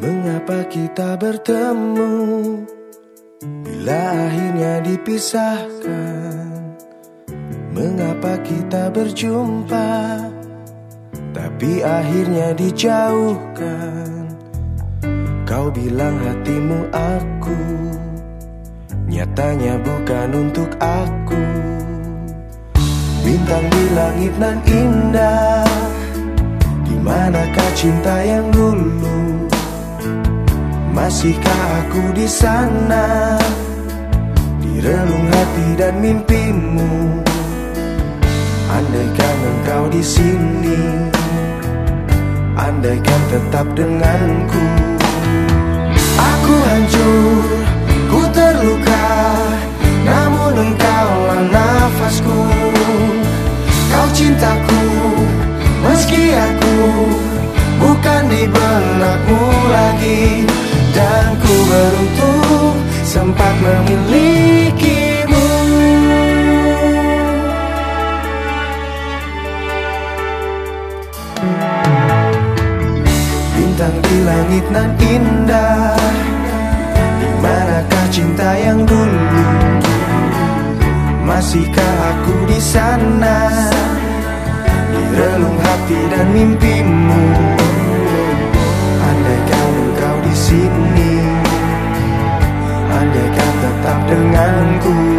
Mengapa kita bertemu? Bila akhirnya dipisahkan? Mengapa kita berjumpa? Tapi akhirnya dijauhkan. Kau bilang hatimu aku Nyatanya bukan untuk aku. Bintang di langit nan indah Di manakah cinta yang dulu Masihkah aku di sana? Di relung hati dan mimpimu. Andaikan engkau di sini Andaikan tetap denganku sempat memilikimu. Bintang di langit nan indah. Di manakah cinta yang dulu? Masihkah aku di sana? Di relung hati dan mimpimu denganku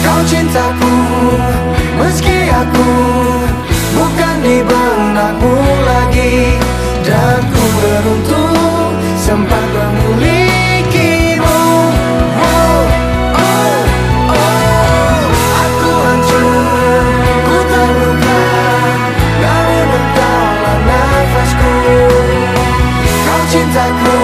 Kau cintaku, meski aku Bukan di benakmu lagi. Dan ku beruntung sempat memilikimu. Oh, oh, oh. Aku hancur, ku terluka Namun engkaulah nafasku. Kau cintaku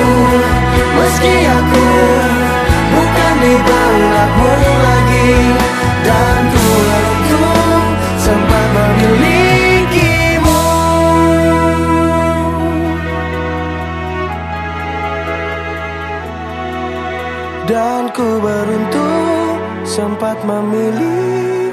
Dan ku beruntung Sempat memiliki